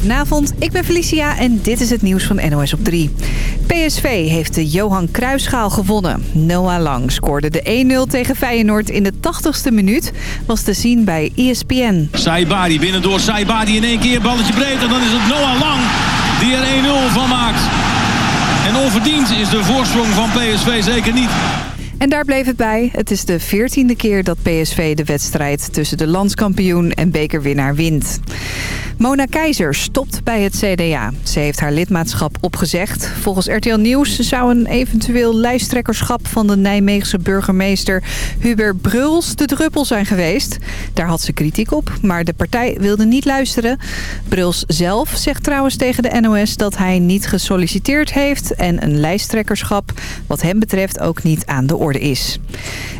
goedenavond. Ik ben Felicia en dit is het nieuws van NOS op 3. PSV heeft de Johan Cruijffschaal gewonnen. Noah Lang scoorde de 1-0 tegen Feyenoord in de 80ste minuut. Was te zien bij ESPN. Saibari binnendoor. Saibari in één keer. Balletje breed. En dan is het Noah Lang die er 1-0 van maakt. En onverdiend is de voorsprong van PSV zeker niet. En daar bleef het bij. Het is de veertiende keer dat PSV de wedstrijd tussen de landskampioen en bekerwinnaar wint. Mona Keizer stopt bij het CDA. Ze heeft haar lidmaatschap opgezegd. Volgens RTL Nieuws zou een eventueel lijsttrekkerschap van de Nijmeegse burgemeester Hubert Bruls de druppel zijn geweest. Daar had ze kritiek op, maar de partij wilde niet luisteren. Bruls zelf zegt trouwens tegen de NOS dat hij niet gesolliciteerd heeft en een lijsttrekkerschap wat hem betreft ook niet aan de orde is.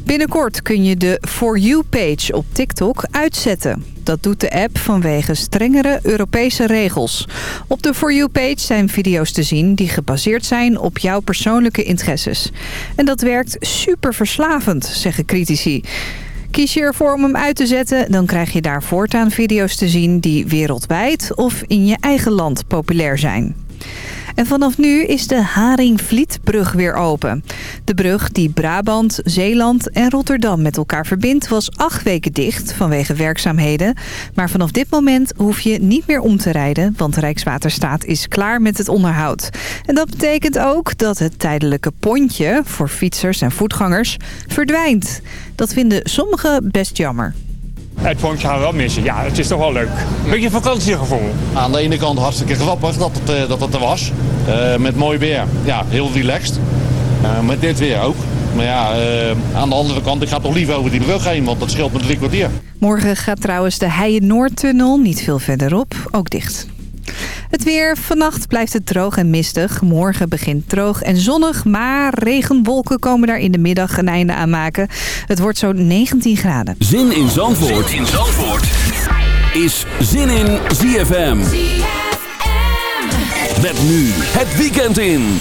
Binnenkort kun je de For You-page op TikTok uitzetten. Dat doet de app vanwege strengere Europese regels. Op de For You-page zijn video's te zien die gebaseerd zijn op jouw persoonlijke interesses. En dat werkt super verslavend, zeggen critici. Kies je ervoor om hem uit te zetten, dan krijg je daar voortaan video's te zien die wereldwijd of in je eigen land populair zijn. En vanaf nu is de Haringvlietbrug weer open. De brug die Brabant, Zeeland en Rotterdam met elkaar verbindt... was acht weken dicht vanwege werkzaamheden. Maar vanaf dit moment hoef je niet meer om te rijden... want Rijkswaterstaat is klaar met het onderhoud. En dat betekent ook dat het tijdelijke pontje... voor fietsers en voetgangers verdwijnt. Dat vinden sommigen best jammer. Het pontje gaan we wel missen. Ja, het is toch wel leuk. Een beetje vakantiegevoel. Aan de ene kant hartstikke grappig dat het, eh, dat het er was. Eh, met mooi weer. Ja, heel relaxed. Uh, met dit weer ook. Maar ja, aan de andere kant, ik ga toch liever over die brug heen, want dat scheelt me drie kwartier. Morgen gaat trouwens de Heijen Noordtunnel, niet veel verderop, ook dicht. Het weer. Vannacht blijft het droog en mistig. Morgen begint droog en zonnig, maar regenwolken komen daar in de middag een einde aan maken. Het wordt zo'n 19 graden. Zin in Zandvoort, zin in Zandvoort. is Zin in ZFM. ZFM. Met nu het weekend in.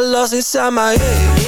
Got lost inside my head.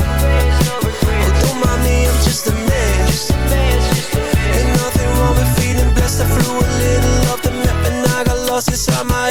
just a man. Ain't nothing wrong with feeling blessed. I a little the map and I got lost inside my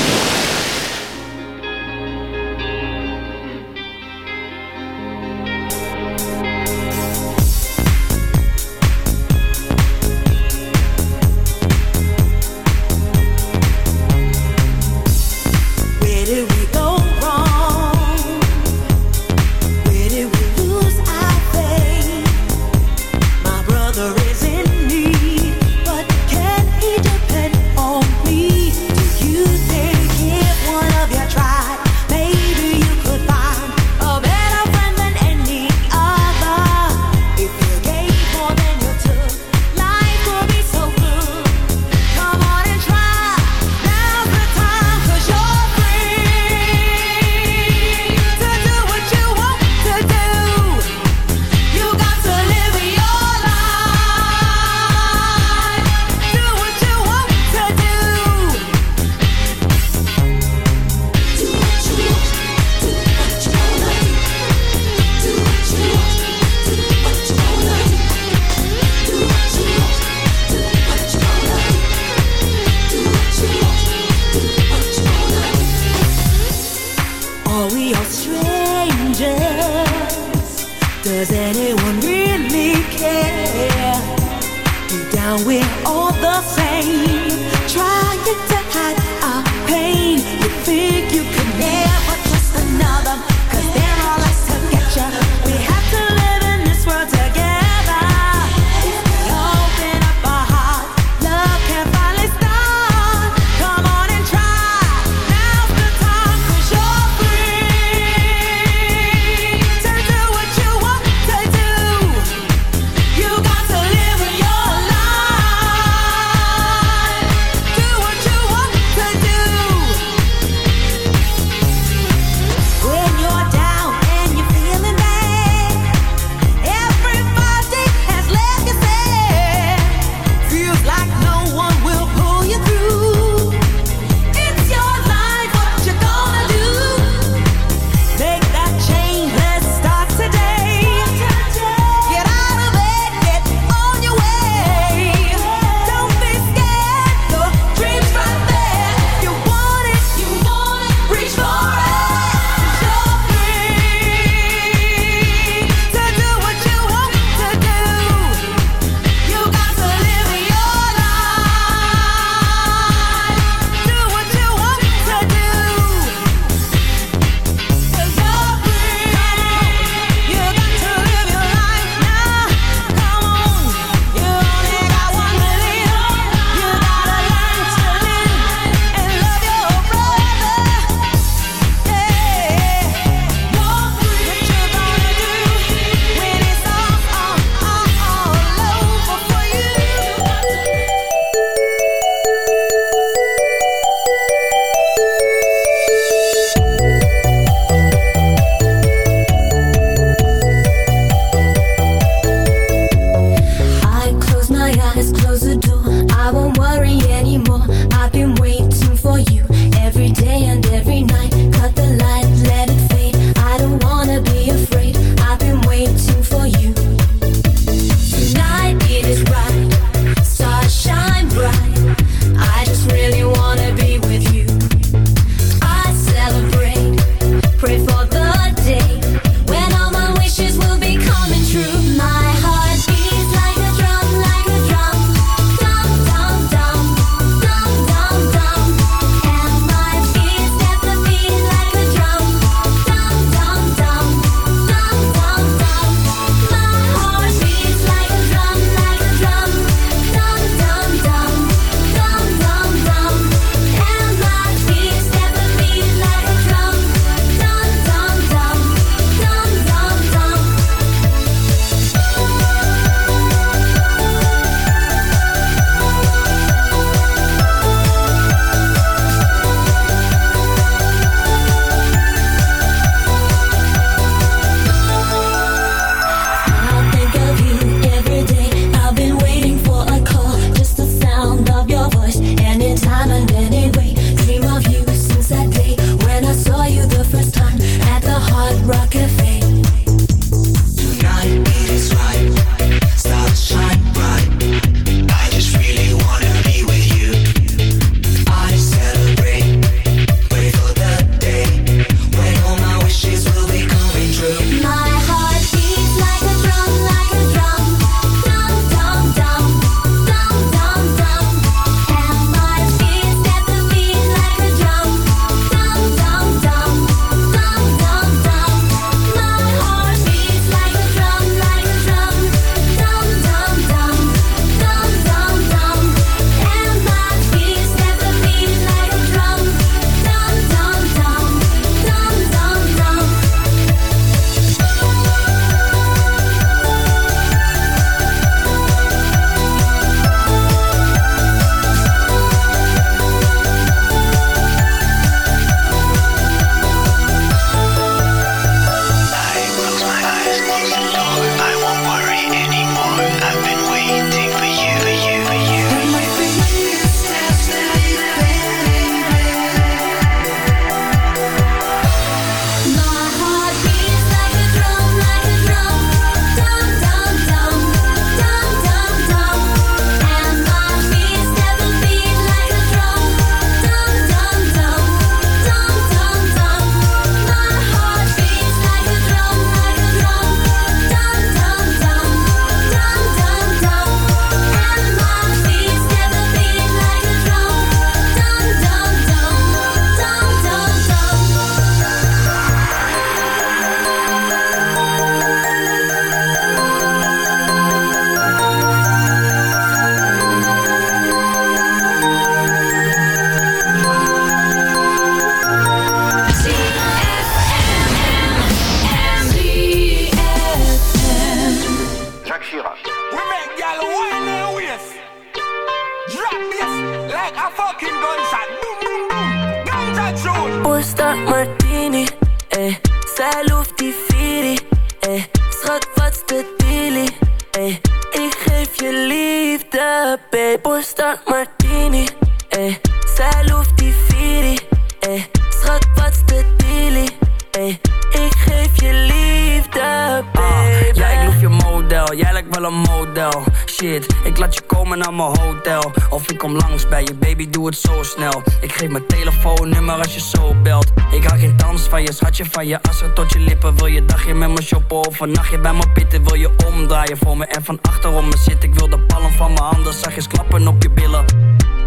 Een nachtje bij me pitten? Wil je omdraaien voor me en van achterom me zit? Ik wil de palm van mijn handen zachtjes klappen op je billen.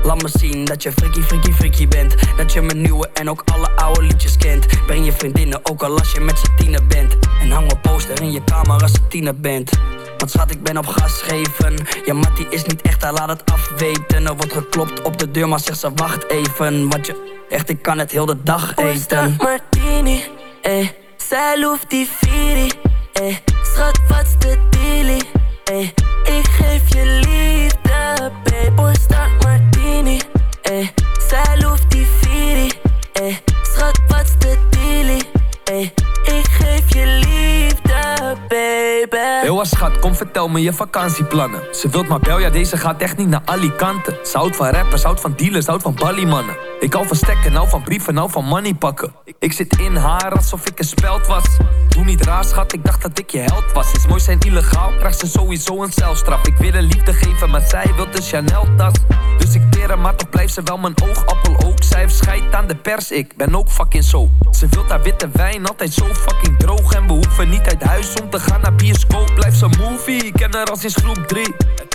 Laat me zien dat je freaky, freaky, freaky bent. Dat je mijn nieuwe en ook alle oude liedjes kent. Breng je vriendinnen ook al als je met z'n tiener bent. En hang een poster in je kamer als je tiener bent. Want schat, ik ben op gas geven. Ja, Mattie is niet echt, hij laat het afweten. Er wordt geklopt op de deur, maar zegt ze wacht even. Want je, echt, ik kan het heel de dag eten. Martini, eh. Zij loeft die Viri, kom vertel me je vakantieplannen. Ze wilt maar bel, ja deze gaat echt niet naar Alicante. Ze houdt van rappers, houdt van dealers, houdt van balliemannen. Ik hou van stekken, nou van brieven, nou van money pakken. Ik zit in haar alsof ik een speld was. Doe niet raar schat, ik dacht dat ik je held was. Is mooi zijn illegaal, krijgt ze sowieso een celstraf. Ik wil een liefde geven, maar zij wil de Chanel tas. Dus ik teer maar toch blijft ze wel mijn oogappel ook. Zij heeft aan de pers, ik ben ook fucking zo. Ze wilt haar witte wijn, altijd zo fucking droog. En we hoeven niet uit huis om te gaan naar bioscoop. Blijf ze movie, ik ken haar als sinds groep 3.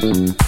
Mm-hmm.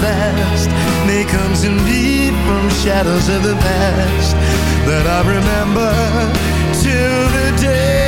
Last. May in deep from shadows of the past that I remember till the day